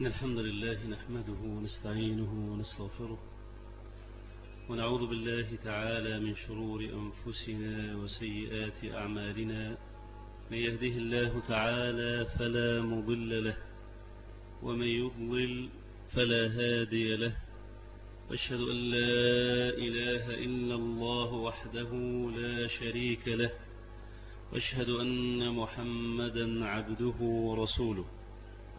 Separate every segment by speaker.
Speaker 1: إن الحمد لله نحمده ونستعينه ونستغفره ونعوذ بالله تعالى من شرور أنفسنا وسيئات أعمالنا من يهده الله تعالى فلا مضل له ومن يضلل فلا هادي له وأشهد أن لا إله إلا الله وحده لا شريك له وأشهد أن محمدا عبده ورسوله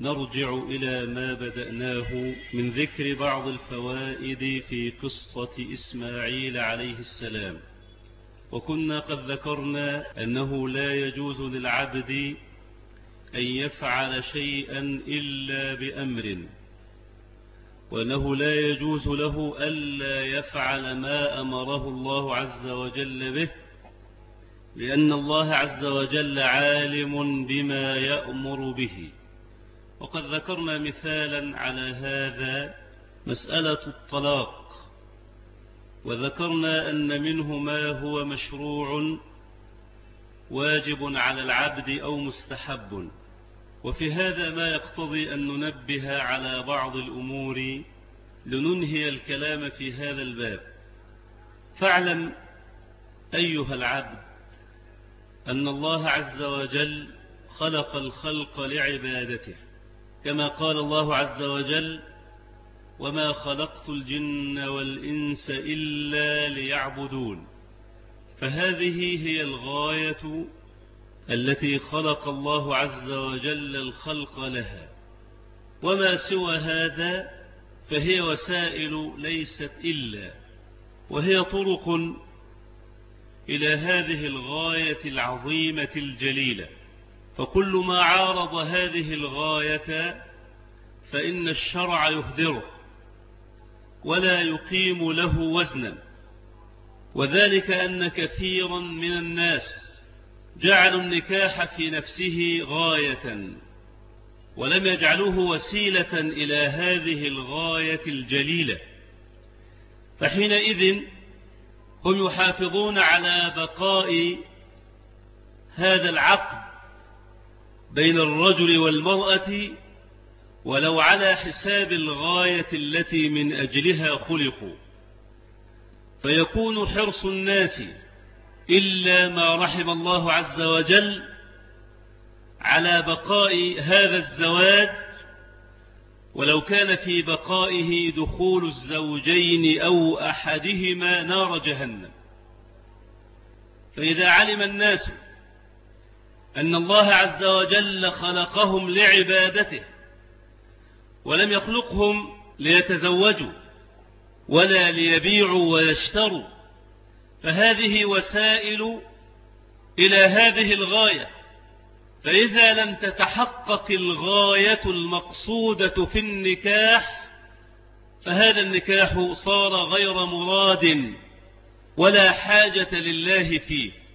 Speaker 1: نرجع إلى ما بدأناه من ذكر بعض الفوائد في قصة إسماعيل عليه السلام. وكنا قد ذكرنا أنه لا يجوز للعبد أن يفعل شيئا إلا بأمر وأنه لا يجوز له ألا يفعل ما أمره الله عز وجل به لأن الله عز وجل عالم بما يأمر به. وقد ذكرنا مثالا على هذا مسألة الطلاق وذكرنا أن منه ما هو مشروع واجب على العبد أو مستحب. وفي هذا ما يقتضي أن ننبه على بعض الأمور لننهي الكلام في هذا الباب. فاعلم أيها العبد أن الله عز وجل خلق الخلق لعبادته. كما قال الله عز وجل وما خلقت الجن والإنس إلا ليعبدون فهذه هي الغاية التي خلق الله عز وجل الخلق لها. وما سوى هذا فهي وسائل ليست إلا وهي طرق إلى هذه الغاية العظيمة الجليلة. فكل ما عارض هذه الغاية فإن الشرع يهدره ولا يقيم له وزنا. وذلك أن كثيرا من الناس جعلوا النكاح في نفسه غاية ولم يجعلوه وسيلة إلى هذه الغاية الجليلة. فحينئذ هم يحافظون على بقاء هذا العقد بين الرجل والمرأة ولو على حساب الغاية التي من أجلها خلقوا. فيكون حرص الناس إلا ما رحم الله عز وجل على بقاء هذا الزواج. ولو كان في بقائه دخول الزوجين أو أحدهما نار جهنم. فإذا علم الناس أن الله عز وجل خلقهم لعبادته ولم يخلقهم ليتزوجوا ولا ليبيعوا ويشتروا. فهذه وسائل إلى هذه الغاية. فإذا لم تتحقق الغاية المقصودة في النكاح فهذا النكاح صار غير مراد ولا حاجة لله فيه.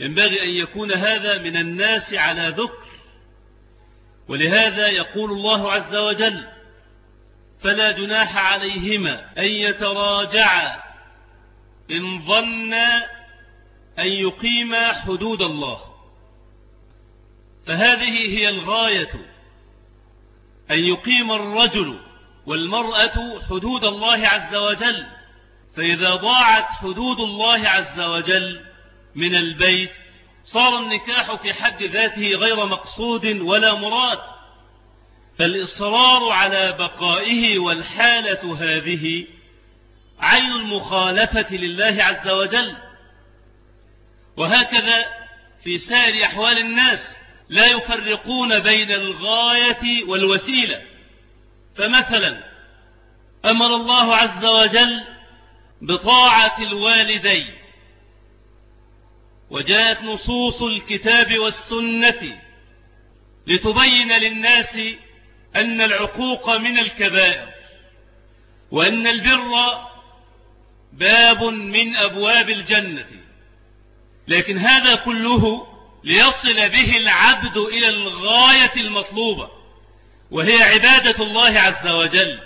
Speaker 1: ينبغي أن يكون هذا من الناس على ذكر. ولهذا يقول الله عز وجل فلا جناح عليهما أن يتراجعا إن ظنا أن يقيما حدود الله. فهذه هي الغاية أن يقيم الرجل والمرأة حدود الله عز وجل. فإذا ضاعت حدود الله عز وجل من البيت. صار النكاح في حد ذاته غير مقصود ولا مراد. فالإصرار على بقائه والحالة هذه عين المخالفة لله عز وجل. وهكذا في سائر أحوال الناس لا يفرقون بين الغاية والوسيلة. فمثلا أمر الله عز وجل بطاعة الوالدين. وجاءت نصوص الكتاب والسنة لتبين للناس أن العقوق من الكبائر وأن البر باب من أبواب الجنة. لكن هذا كله ليصل به العبد إلى الغاية المطلوبة وهي عبادة الله عز وجل.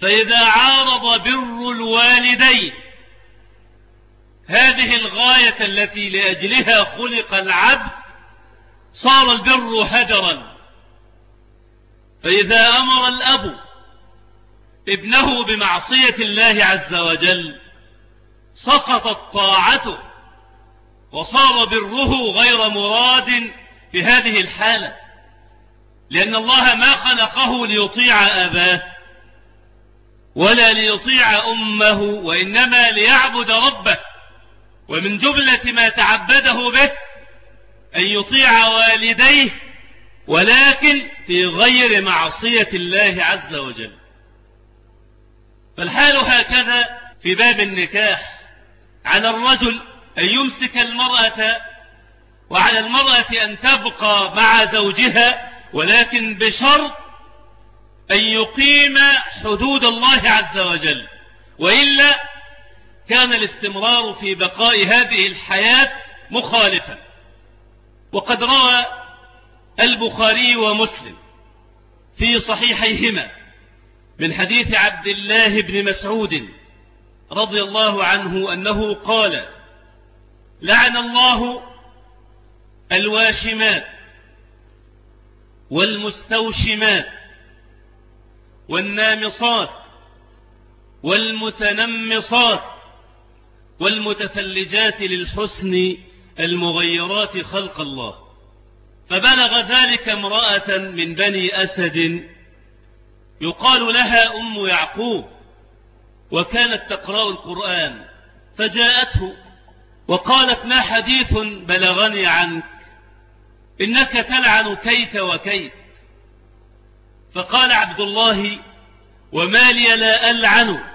Speaker 1: فإذا عارض بر الوالدين هذه الغاية التي لأجلها خلق العبد صار البر هدرا. فإذا أمر الأب ابنه بمعصية الله عز وجل سقطت طاعته وصار بره غير مراد في هذه الحالة لأن الله ما خلقه ليطيع أباه ولا ليطيع أمه وإنما ليعبد ربه. ومن جملة ما تعبده به أن يطيع والديه ولكن في غير معصية الله عز وجل. فالحال هكذا في باب النكاح. على الرجل أن يمسك المرأة وعلى المرأة أن تبقى مع زوجها ولكن بشرط أن يقيم حدود الله عز وجل. وإلا كان الاستمرار في بقاء هذه الحياة مخالفا. وقد روى البخاري ومسلم في صحيحيهما من حديث عبد الله بن مسعود رضي الله عنه أنه قال لعن الله الواشمات والمستوشمات والنامصات والمتنمصات والمتفلجات للحسن المغيرات خلق الله. فبلغ ذلك امرأة من بني أسد يقال لها أم يعقوب وكانت تقرأ القرآن فجاءته وقالت ما حديث بلغني عنك؟ إنك تلعن كيت وكيت. فقال عبد الله وما لي لا ألعن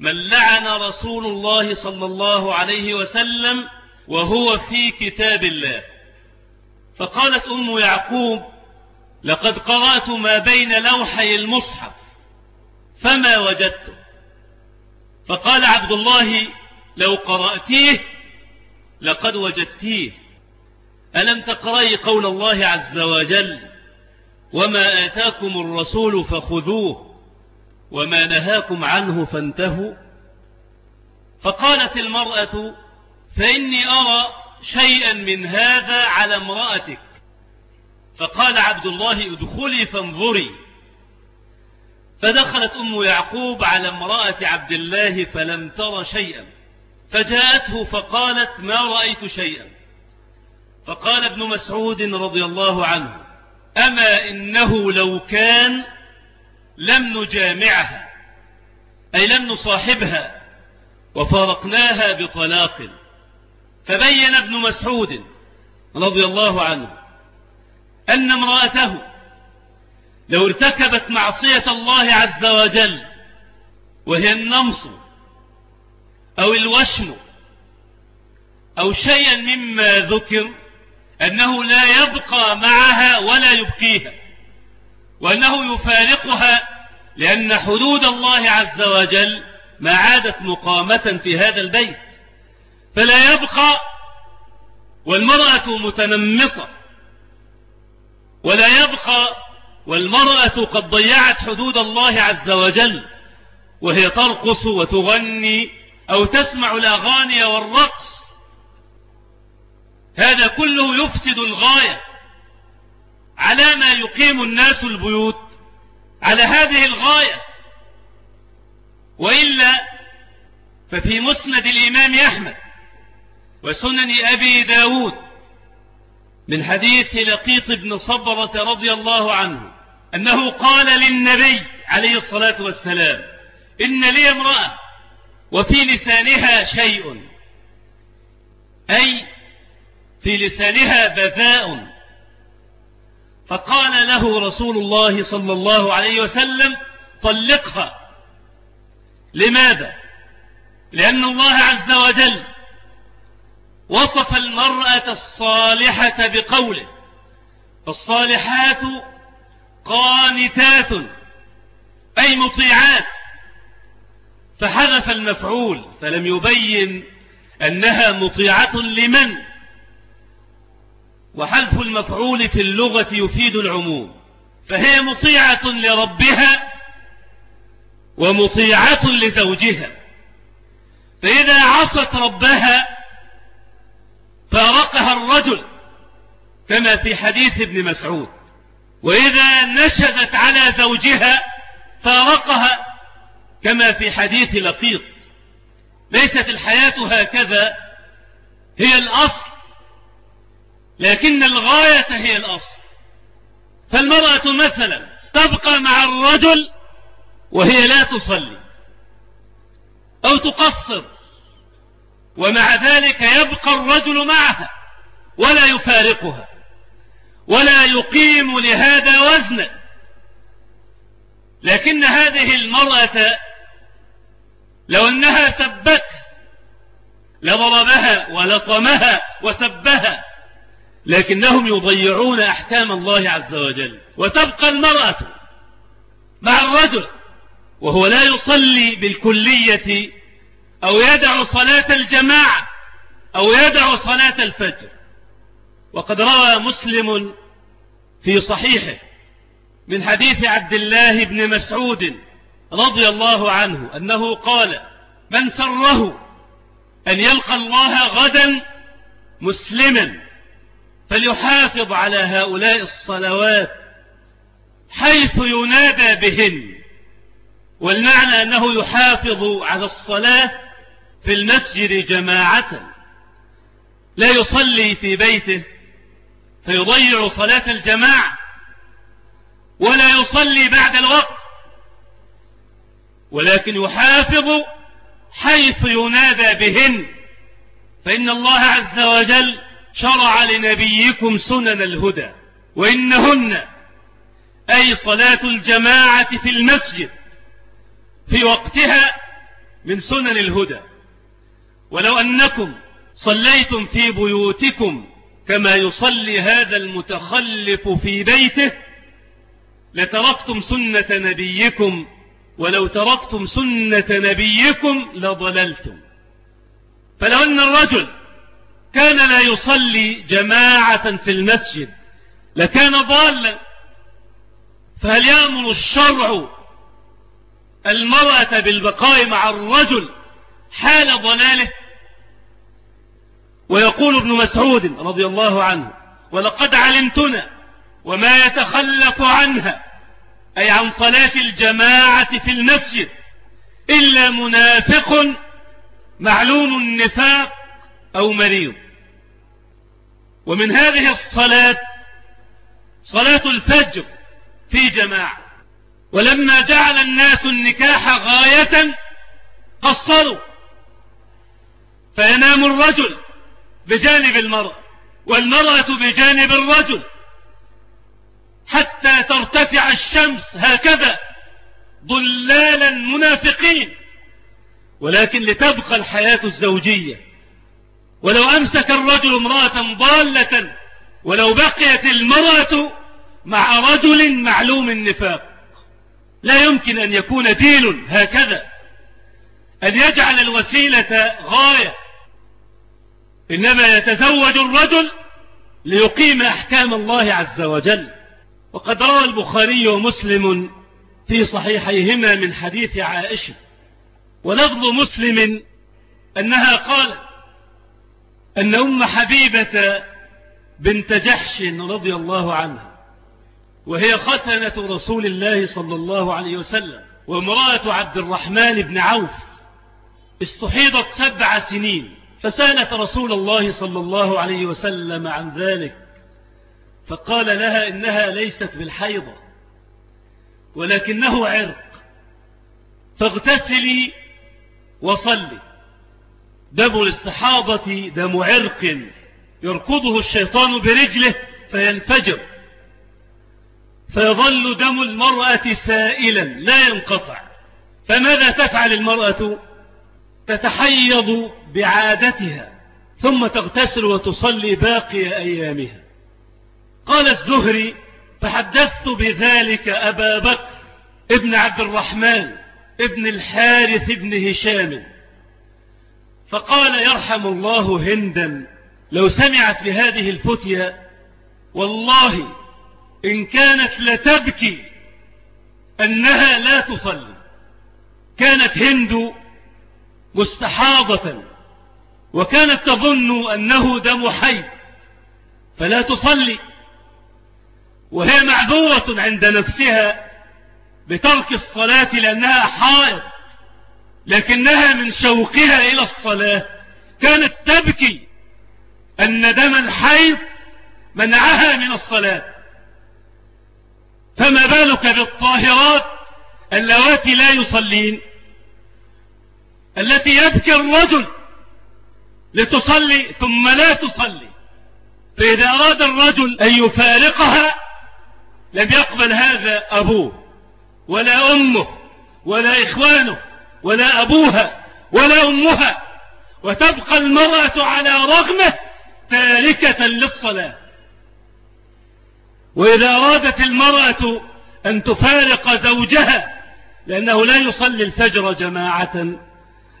Speaker 1: من لعن رسول الله صلى الله عليه وسلم وهو في كتاب الله. فقالت أم يعقوب لقد قرأت ما بين لوحي المصحف فما وجدت؟ فقال عبد الله لو قرأتيه لقد وجدتيه. ألم تقرأي قول الله عز وجل وما آتاكم الرسول فخذوه؟ وما نهاكم عنه فانتهوا. فقالت المرأة فإني أرى شيئا من هذا على امرأتك. فقال عبد الله ادخلي فانظري. فدخلت أم يعقوب على امرأة عبد الله فلم تر شيئا. فجاءته فقالت ما رأيت شيئا. فقال ابن مسعود رضي الله عنه أما إنه لو كان لم نجامعها أي لم نصاحبها وفارقناها بطلاق. فبين ابن مسعود رضي الله عنه أن امرأته لو ارتكبت معصية الله عز وجل وهي النمص أو الوشم أو شيئا مما ذكر أنه لا يبقى معها ولا يبقيها. وأنه يفارقها لأن حدود الله عز وجل ما عادت مقامة في هذا البيت. فلا يبقى والمرأة متنمصة ولا يبقى والمرأة قد ضيعت حدود الله عز وجل وهي ترقص وتغني أو تسمع الأغاني والرقص. هذا كله يفسد الغاية. على ما يقيم الناس البيوت على هذه الغاية. وإلا ففي مسند الإمام أحمد وسنن أبي داود من حديث لقيط بن صبرة رضي الله عنه أنه قال للنبي عليه الصلاة والسلام إن لي امرأة وفي لسانها شيء أي في لسانها بذاء فقال له رسول الله صلى الله عليه وسلم طلقها. لماذا؟ لأن الله عز وجل وصف المرأة الصالحة بقوله الصالحات قانتات أي مطيعات. فحذف المفعول فلم يبين أنها مطيعة لمن؟ وحذف المفعول في اللغة يفيد العموم. فهي مطيعة لربها ومطيعة لزوجها. فإذا عصت ربها فارقها الرجل كما في حديث ابن مسعود. وإذا نشدت على زوجها فارقها كما في حديث لقيط. ليست الحياة هكذا هي الأصل لكن الغاية هي الأصل. فالمرأة مثلا تبقى مع الرجل وهي لا تصلي أو تقصر ومع ذلك يبقى الرجل معها ولا يفارقها ولا يقيم لهذا وزنا. لكن هذه المرأة لو أنها سبته لضربها ولطمها وسبها لكنهم يضيعون أحكام الله عز وجل وتبقى المرأة مع الرجل وهو لا يصلي بالكلية أو يدع صلاة الجماعة أو يدع صلاة الفجر. وقد روى مسلم في صحيحه من حديث عبد الله بن مسعود رضي الله عنه أنه قال من سره أن يلقى الله غدا مسلما فليحافظ على هؤلاء الصلوات حيث ينادى بهن والمعنى أنه يحافظ على الصلاة في المسجد جماعة. لا يصلي في بيته فيضيع صلاة الجماعة ولا يصلي بعد الوقت. ولكن يحافظ حيث ينادى بهن. فإن الله عز وجل شرع لنبيكم سنن الهدى وإنهن أي صلاة الجماعة في المسجد في وقتها من سنن الهدى. ولو أنكم صليتم في بيوتكم كما يصلي هذا المتخلف في بيته لتركتم سنة نبيكم ولو تركتم سنة نبيكم لضللتم. فلو أن الرجل كان لا يصلي جماعة في المسجد لكان ضالا. فهل يأمر الشرع المرأة بالبقاء مع الرجل حال ضلاله؟ ويقول ابن مسعود رضي الله عنه ولقد علمتنا وما يتخلف عنها أي عن صلاة الجماعة في المسجد إلا منافق معلوم النفاق أو مريض. ومن هذه الصلاة صلاة الفجر في جماعة. ولما جعل الناس النكاح غاية قصروا. فينام الرجل بجانب المرأة والمرأة بجانب الرجل حتى ترتفع الشمس هكذا ضلالا منافقين. ولكن لتبقى الحياة الزوجية ولو أمسك الرجل امرأة ضالة ولو بقيت المرأة مع رجل معلوم النفاق. لا يمكن أن يكون دين هكذا. أن يجعل الوسيلة غاية. إنما يتزوج الرجل ليقيم أحكام الله عز وجل. وقد روى البخاري ومسلم في صحيحيهما من حديث عائشة. ولفظ مسلم أنها قالت أن أم حبيبة بنت جحش رضي الله عنها وهي ختنة رسول الله صلى الله عليه وسلم وامرأة عبد الرحمن بن عوف استحيضت سبع سنين فسألت رسول الله صلى الله عليه وسلم عن ذلك فقال لها إنها ليست بالحيضة ولكنه عرق فاغتسلي وصلي. دم الاستحاضة دم عرق. يركضه الشيطان برجله فينفجر. فيظل دم المرأة سائلا لا ينقطع. فماذا تفعل المرأة؟ تتحيض بعادتها ثم تغتسل وتصلي باقي أيامها. قال الزهري فحدثت بذلك أبا بكر ابن عبد الرحمن ابن الحارث بن هشام فقال يرحم الله هندا لو سمعت بهذه الفتية والله إن كانت لتبكي أنها لا تصلي. كانت هند مستحاضة وكانت تظن أنه دم حي فلا تصلي. وهي معذورة عند نفسها بترك الصلاة لأنها حائض. لكنها من شوقها إلى الصلاة. كانت تبكي أن دم الحيض منعها من الصلاة. فما بالك بالطاهرات اللواتي لا يصلين؟ التي يبكي الرجل لتصلي ثم لا تصلي. فإذا أراد الرجل أن يفارقها لم يقبل هذا أبوه ولا أمه ولا إخوانه. ولا أبوها ولا أمها وتبقى المرأة على رغمة تاركة للصلاة. وإذا أرادت المرأة أن تفارق زوجها لأنه لا يصلي الفجر جماعة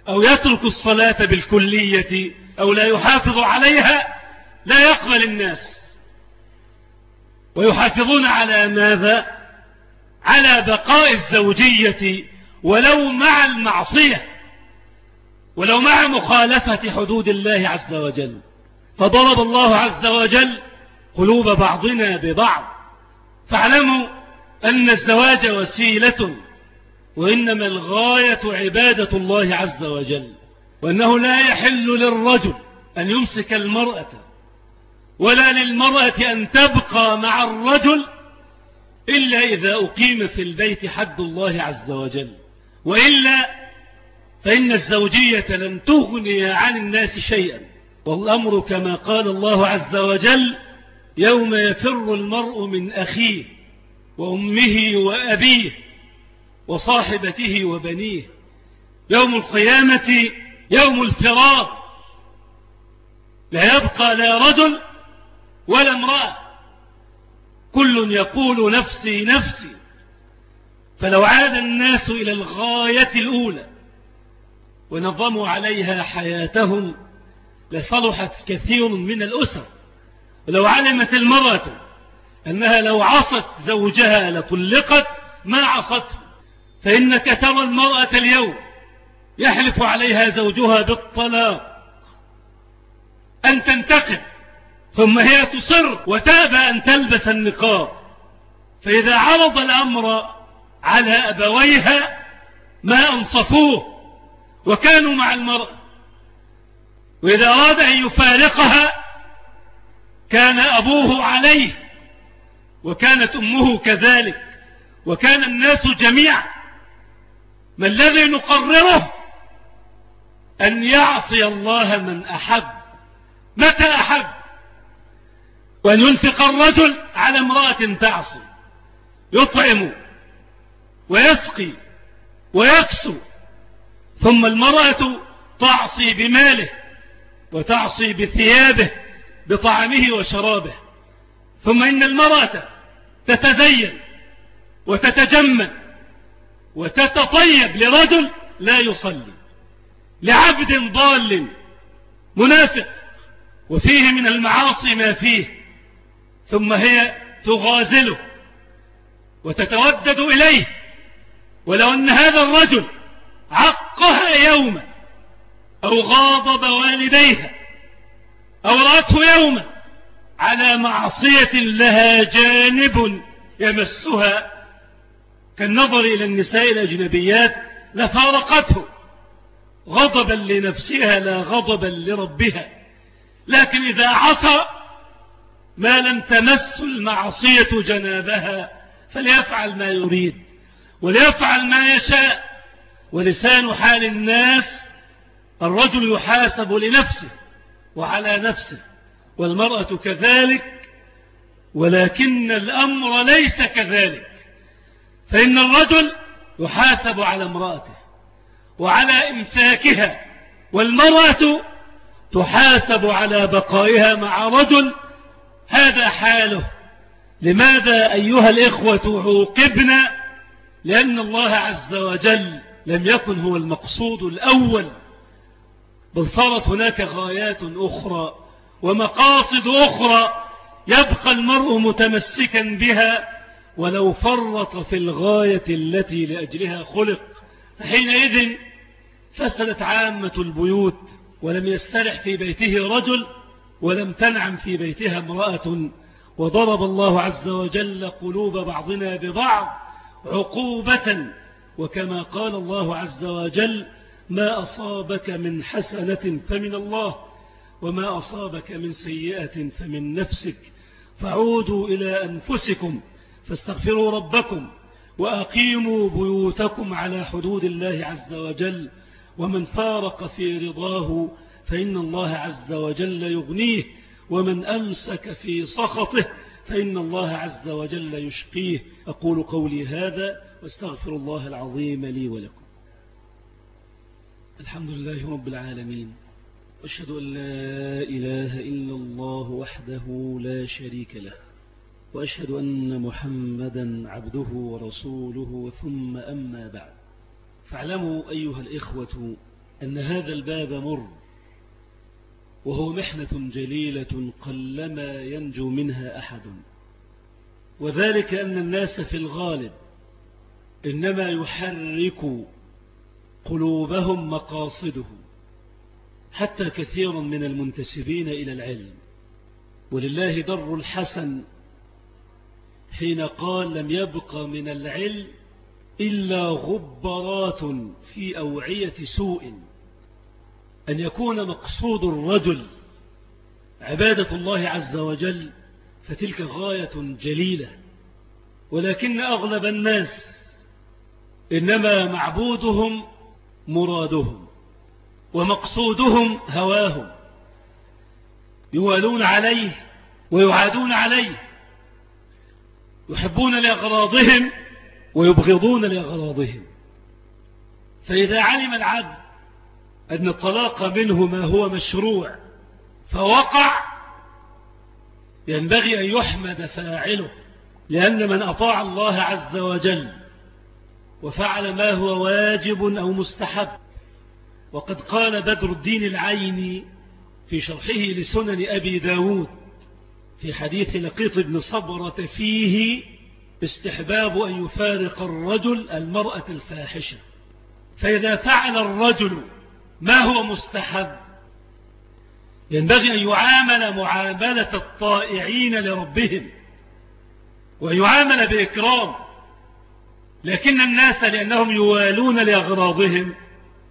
Speaker 1: أو يترك الصلاة بالكلية أو لا يحافظ عليها لا يقبل الناس. ويحافظون على ماذا؟ على بقاء الزوجية ولو مع المعصية ولو مع مخالفة حدود الله عز وجل. فضرب الله عز وجل قلوب بعضنا ببعض. فاعلموا أن الزواج وسيلة وإنما الغاية عبادة الله عز وجل. وأنه لا يحل للرجل أن يمسك المرأة ولا للمرأة أن تبقى مع الرجل إلا إذا أقيم في البيت حد الله عز وجل. وإلا فإن الزوجية لن تغني عن الناس شيئا والأمر كما قال الله عز وجل يوم يفر المرء من أخيه وأمه وأبيه وصاحبته وبنيه يوم القيامة يوم الفراق لا يبقى لا رجل ولا امرأة كل يقول نفسي نفسي فلو عاد الناس إلى الغاية الأولى ونظموا عليها حياتهم لصلحت كثير من الأسر. ولو علمت المرأة أنها لو عصت زوجها لطلقت ما عصته. فإنك ترى المرأة اليوم يحلف عليها زوجها بالطلاق. أن تنتقم ثم هي تصر وتابى أن تلبس النقاب. فإذا عرض الأمر على أبويها ما أنصفوه وكانوا مع المرأة وإذا أراد أن يفارقها كان أبوه عليه وكانت أمه كذلك. وكان الناس جميعا. ما الذي نقرره أن يعصي الله من أحب. متى أحب؟ وأن ينفق الرجل على امرأة تعصي. يطعم ويسقي ويكسو ثم المرأة تعصي بماله وتعصي بثيابه بطعامه وشرابه. ثم إن المرأة تتزين وتتجمل وتتطيب لرجل لا يصلي لعبد ضال منافق وفيه من المعاصي ما فيه. ثم هي تغازله
Speaker 2: وتتودد إليه ولو أن هذا الرجل عقها يوما أو غاضب والديها أو رأته يوما على معصية لها جانب يمسها كالنظر إلى النساء الأجنبيات لفارقته. غضبا لنفسها لا غضبا لربها. لكن إذا عصى ما لم تمس المعصية جنابها فليفعل ما يريد. وليفعل ما يشاء ولسان حال الناس الرجل يحاسب لنفسه وعلى نفسه والمرأة كذلك ولكن الأمر ليس كذلك. فإن الرجل يحاسب على امرأته وعلى إمساكها والمرأة تحاسب على بقائها مع رجل هذا حاله. لماذا أيها الإخوة عوقبنا لأن الله عز وجل لم يكن هو المقصود الأول بل صارت هناك غايات أخرى ومقاصد أخرى يبقى المرء متمسكا بها ولو فرط في الغاية التي لأجلها خلق. فحينئذ فسدت عامة البيوت ولم يسترح في بيته رجل ولم تنعم في بيتها امرأة وضرب الله عز وجل قلوب بعضنا ببعض عقوبة وكما قال الله عز وجل ما أصابك من حسنة فمن الله وما أصابك من سيئة فمن نفسك. فعودوا إلى أنفسكم فاستغفروا ربكم وأقيموا بيوتكم على حدود الله عز وجل. ومن فارق في رضاه فإن الله عز وجل يغنيه. ومن أمسك في سخطه فإن الله عز وجل يشقيه. أقول قولي هذا وأستغفر الله العظيم لي ولكم. الحمد لله رب العالمين. أشهد أن لا إله إلا الله وحده لا شريك له. وأشهد أن محمدا عبده ورسوله ثم أما بعد. فاعلموا أيها الإخوة أن هذا الباب مر. وهو محنة جليلة قلما ينجو منها أحد. وذلك أن الناس في الغالب إنما يحرك قلوبهم مقاصدهم حتى كثير من المنتسبين إلى العلم. ولله در الحسن حين قال لم يبق من العلم إلا غبرات في أوعية سوء. أن يكون مقصود الرجل عبادة الله عز وجل فتلك غاية جليلة. ولكن أغلب الناس إنما معبودهم مرادهم ومقصودهم هواهم. يوالون عليه ويعادون عليه يحبون لأغراضهم ويبغضون لأغراضهم. فإذا علم العبد أن الطلاق منه ما هو مشروع فوقع ينبغي أن يحمد فاعله لأن من أطاع الله عز وجل وفعل ما هو واجب أو مستحب. وقد قال بدر الدين العيني في شرحه لسنن أبي داود في حديث لقيط بن صبرة فيه استحباب أن يفارق الرجل المرأة الفاحشة. فإذا فعل الرجل ما هو مستحب؟ ينبغي أن يعامل معاملة الطائعين لربهم ويعامل بإكرام لكن الناس لأنهم يوالون لأغراضهم.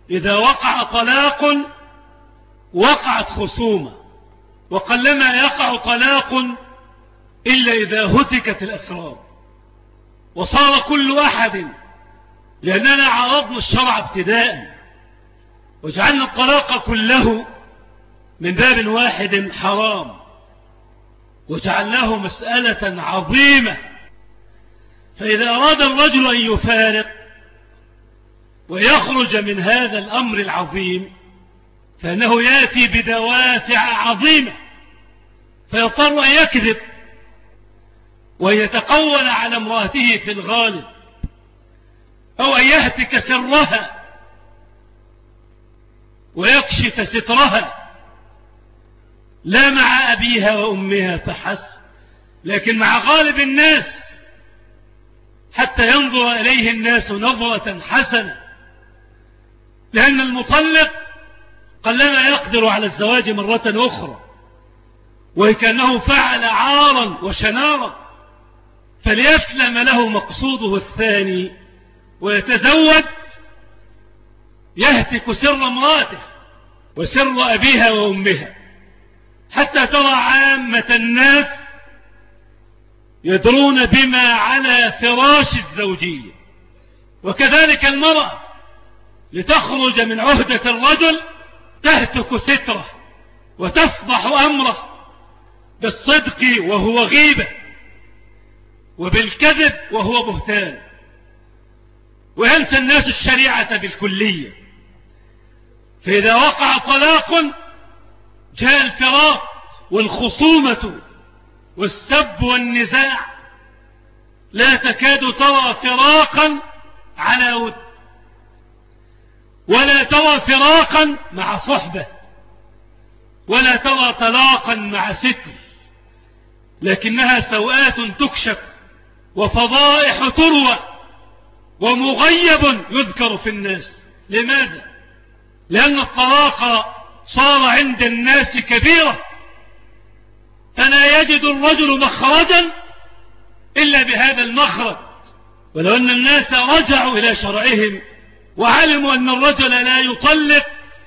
Speaker 2: إذا وقع طلاق وقعت خصومة. وقلما يقع طلاق إلا إذا هتكت الأسرار. وصار كل أحد لأننا عرضنا الشرع ابتداء. وجعلنا الطلاق كله من باب واحد حرام. وجعلناه مسألة عظيمة. فإذا أراد الرجل أن يفارق ويخرج من هذا الأمر العظيم فإنه يأتي بدوافع عظيمة. فيضطر أن يكذب ويتقول على امرأته في الغالب أو أن يهتك سرها. ويكشف سترها. لا مع أبيها وأمها فحسب لكن مع غالب الناس حتى ينظر إليه الناس نظرة حسنة. لأن المطلق قلما يقدر على الزواج مرة أخرى وكأنه فعل عارا وشنارا فليسلم له مقصوده الثاني ويتزوج يهتك سر امراته وسر أبيها وأمها حتى ترى عامة الناس يدرون بما على فراش الزوجية. وكذلك المرأة لتخرج من عهدة الرجل تهتك ستره وتفضح أمره بالصدق وهو غيبة وبالكذب وهو بهتان. وينسى الناس الشريعة بالكلية. فإذا وقع طلاق جاء الفراق والخصومة والسب والنزاع. لا تكاد ترى فراقا على ود ولا ترى فراقا مع صحبة ولا ترى طلاقا مع ستر لكنها سوءات تكشف وفضائح تروى ومغيب يذكر في الناس. لماذا؟ لأن الطلاق صار عند الناس كبيرة. فلا يجد الرجل مخرجا إلا بهذا المخرج. ولو أن الناس رجعوا إلى شرعهم وعلموا أن الرجل لا يطلق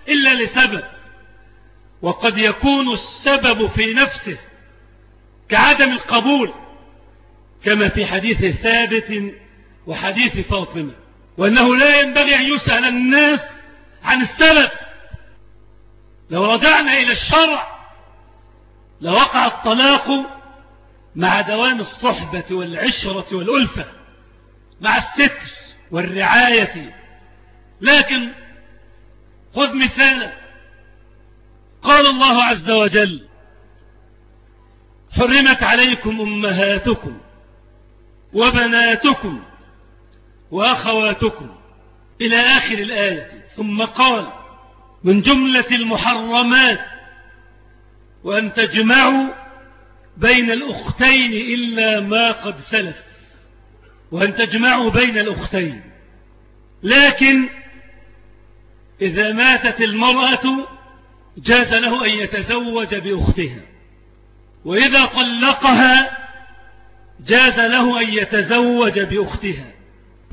Speaker 2: إلا لسبب. وقد يكون السبب في نفسه كعدم القبول كما في حديث ثابت وحديث فاطمة وأنه لا ينبغي أن يسأل الناس عن السبب. لو رجعنا إلى الشرع لوقع الطلاق مع دوام الصحبة والعشرة والألفة مع الستر والرعاية. لكن خذ مثالا قال الله عز وجل حرمت عليكم أمهاتكم وبناتكم وأخواتكم. إلى آخر الآية. ثم قال من جملة المحرمات وأن تجمعوا بين الأختين إلا ما قد سلف. وأن تجمعوا بين الأختين. لكن إذا ماتت المرأة جاز له أن يتزوج بأختها. وإذا طلقها جاز له أن يتزوج بأختها.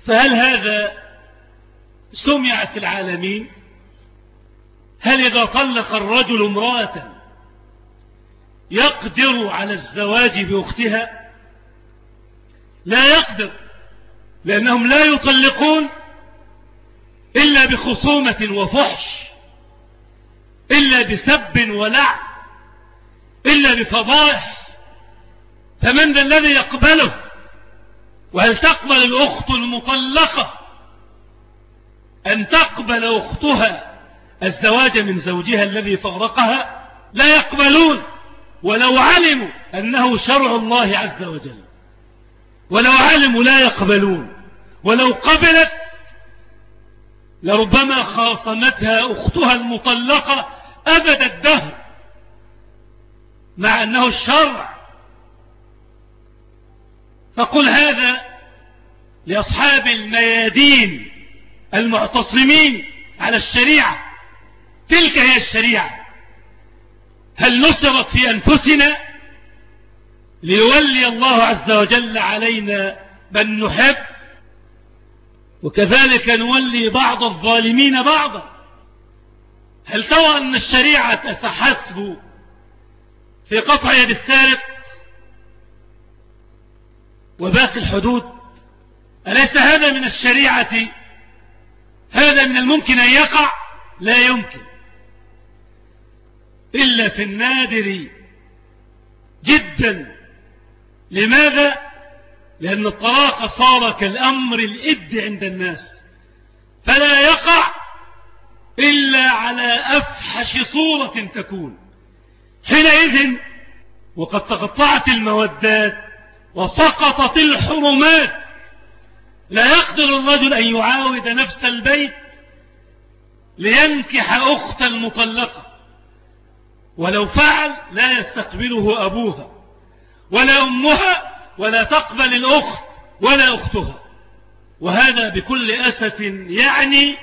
Speaker 2: فهل هذا سمع في العالمين هل إذا طلق الرجل امرأة يقدر على الزواج بأختها؟ لا يقدر لأنهم لا يطلقون إلا بخصومة وفحش إلا بسب ولعن إلا بفضائح فمن ذا الذي يقبله؟ وهل تقبل الأخت المطلقة أن تقبل أختها. الزواج من زوجها الذي فارقها لا يقبلون. ولو علموا أنه شرع الله عز وجل. ولو علموا لا يقبلون. ولو قبلت لربما خاصمتها أختها المطلقة أبد الدهر. مع أنه الشرع فقل هذا لأصحاب الميادين. المعتصمين على الشريعة. تلك هي الشريعة. هل نصرت في أنفسنا ليولي الله عز وجل علينا من نحب؟ وكذلك نولي بعض الظالمين بعضا. هل ترى أن الشريعة تحسب في قطع يد السارق وباقي الحدود؟ أليس هذا من الشريعة هذا من الممكن أن يقع؟ لا يمكن. إلا في النادر جدا. لماذا؟ لأن الطلاق صار كالأمر الإد عند الناس. فلا يقع إلا على أفحش صورة تكون. حينئذ وقد تقطعت المودات وسقطت الحرمات. لا يقدر الرجل أن يعاود نفس البيت لينكح أخت المطلقة. ولو فعل لا يستقبله أبوها ولا أمها ولا تقبل الأخت ولا أختها. وهذا بكل أسف يعني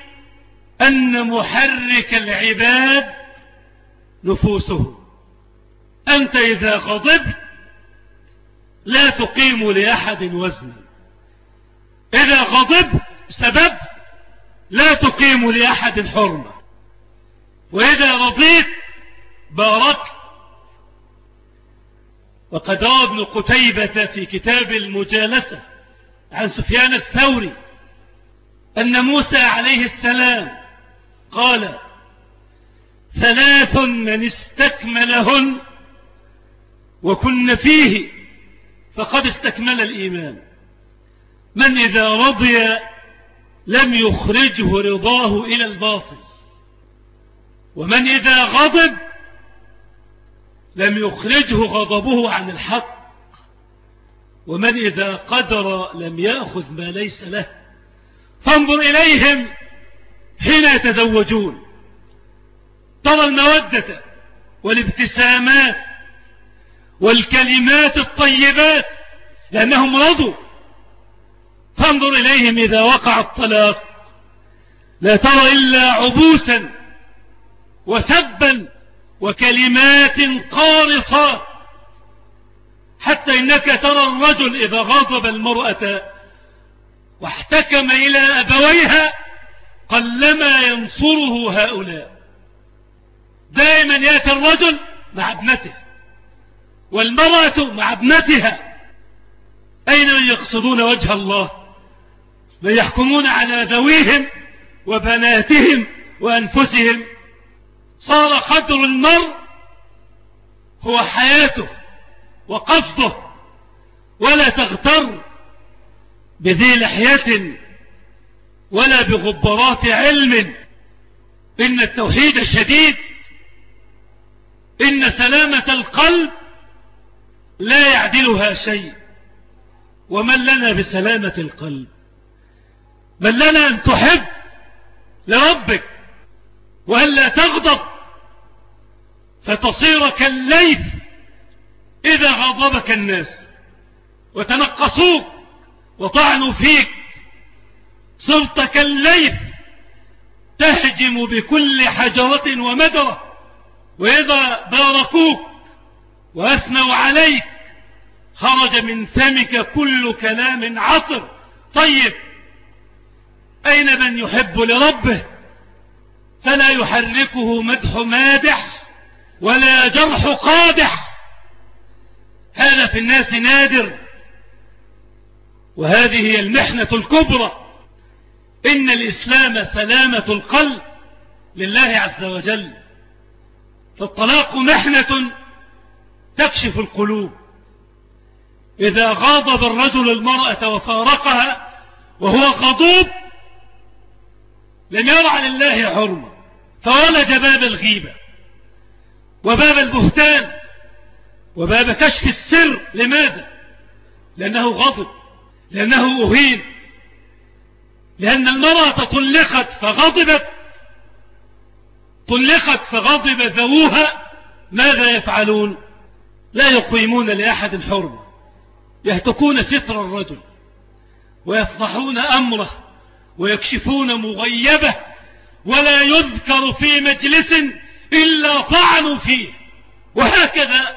Speaker 2: أن محرك العباد نفوسهم أنت إذا غضبت لا تقيم لأحد وزنا إذا غضبت سبب لا تقيم لأحد حرمة. وإذا رضيت باركت. وقد روى ابن قتيبة في كتاب المجالسة عن سفيان الثوري أن موسى عليه السلام قال ثلاث من استكملهن وكن فيه فقد استكمل الإيمان. من إذا رضي لم يخرجه رضاه إلى الباطل. ومن إذا غضب لم يخرجه غضبه عن الحق. ومن إذا قدر لم يأخذ ما ليس له. فانظر إليهم حين يتزوجون. ترى المودة والابتسامات والكلمات الطيبات لأنهم رضوا. فانظر إليهم إذا وقع الطلاق. لا ترى إلا عبوسا وسبا وكلمات قارصات حتى إنك ترى الرجل إذا غضب المرأة واحتكم إلى أبويها قلما ينصره هؤلاء. دائما يأتي الرجل مع ابنته والمرأة مع ابنتها. أين من يقصدون وجه الله؟ من يحكمون على ذويهم وبناتهم وأنفسهم. صار قدر المرء هو حياته وقصده ولا تغتر بذي لحية ولا بغبرات علم. إن التوحيد شديد إن سلامة القلب لا يعدلها شيء. ومن لنا بسلامة القلب؟ من لنا أن تحب لربك وأن لا تغضب فتصير كالليث إذا غضبك الناس وتنقصوك وطعنوا فيك. صرت كالليث تهجم بكل حجرة ومدرة وإذا باركوك وأثنوا عليك خرج من فمك كل كلام عطر. طيب أين من يحب لربه؟ فلا يحركه مدح مادح ولا جرح قادح. هذا في الناس نادر. وهذه هي المحنة الكبرى. إن الإسلام سلامة القلب لله عز وجل. فالطلاق محنة تكشف القلوب. إذا غاضب الرجل المرأة وفارقها وهو غضوب لم يرع لله حرمة. فولج باب الغيبة وباب البهتان وباب كشف السر. لماذا؟ لأنه غضب لأنه أهين لأن المرأة طلقت فغضبت طلقت فغضب ذووها. ماذا يفعلون؟ لا يقيمون لأحد حرمة يهتكون ستر الرجل ويفضحون أمره ويكشفون مغيبة ولا يذكر في مجلس إلا طعنوا فيه. وهكذا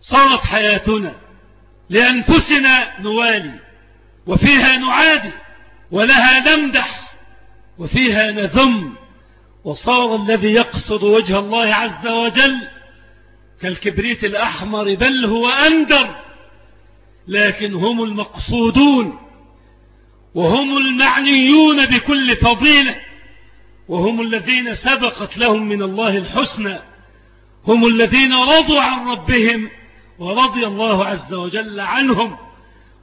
Speaker 2: صارت حياتنا لأنفسنا نوالي وفيها نعادي ولها نمدح وفيها نذم. وصار الذي يقصد وجه الله عز وجل كالكبريت الأحمر بل هو أندر لكن هم المقصودون وهم المعنيون بكل فضيلة وهم الذين سبقت لهم من الله الحسنى هم الذين رضوا عن ربهم ورضي الله عز وجل عنهم.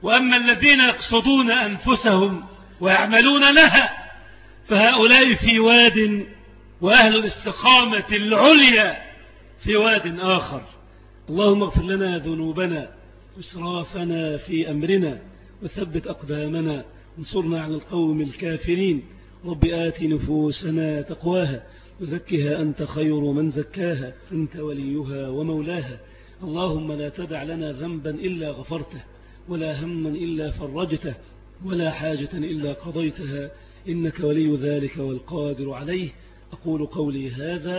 Speaker 2: وأما الذين يقصدون أنفسهم ويعملون لها فهؤلاء في واد وأهل الاستقامة العليا في واد آخر. اللهم اغفر لنا ذنوبنا وإسرافنا في أمرنا وثبت أقدامنا انصرنا على القوم الكافرين. رب آت نفوسنا تقواها وزكها أنت خير من زكاها أنت وليها ومولاها. اللهم لا تدع لنا ذنبا إلا غفرته ولا هما إلا فرجته ولا حاجة إلا قضيتها. إنك ولي ذلك والقادر عليه. أقول قولي هذا